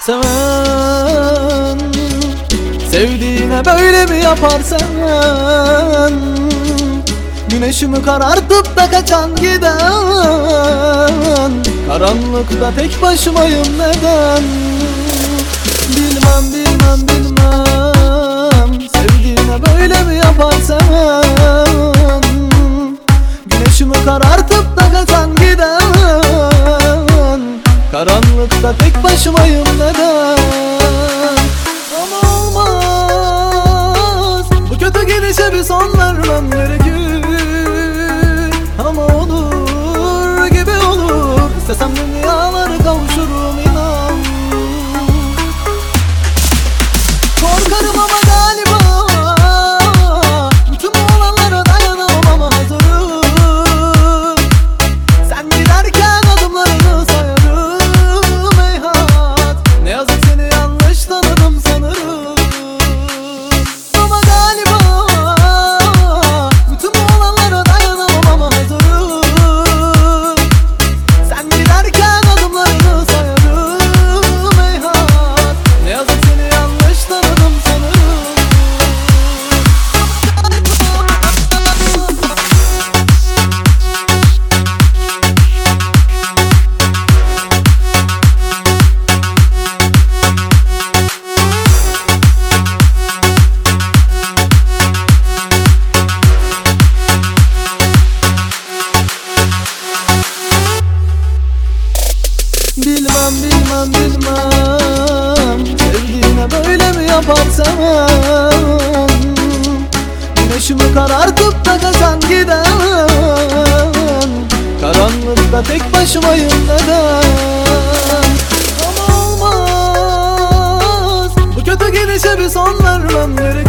seven Sevdiğine böyle mi yaparsan? Güneşimi karartıp da kaçan giden Karanlıkta tek başımayım neden Karanlıkta tek başımayım neden? Ama olmaz. Bu kötü gidişe bir son Bilmem bilmem bilmem. Sevdiğine böyle mi yaparsan Güneşimi karartıp da kaçan giden Karanlıkta tek başımayım neden? Ama olmaz. Bu kötü gidişe bir son vermem gerekir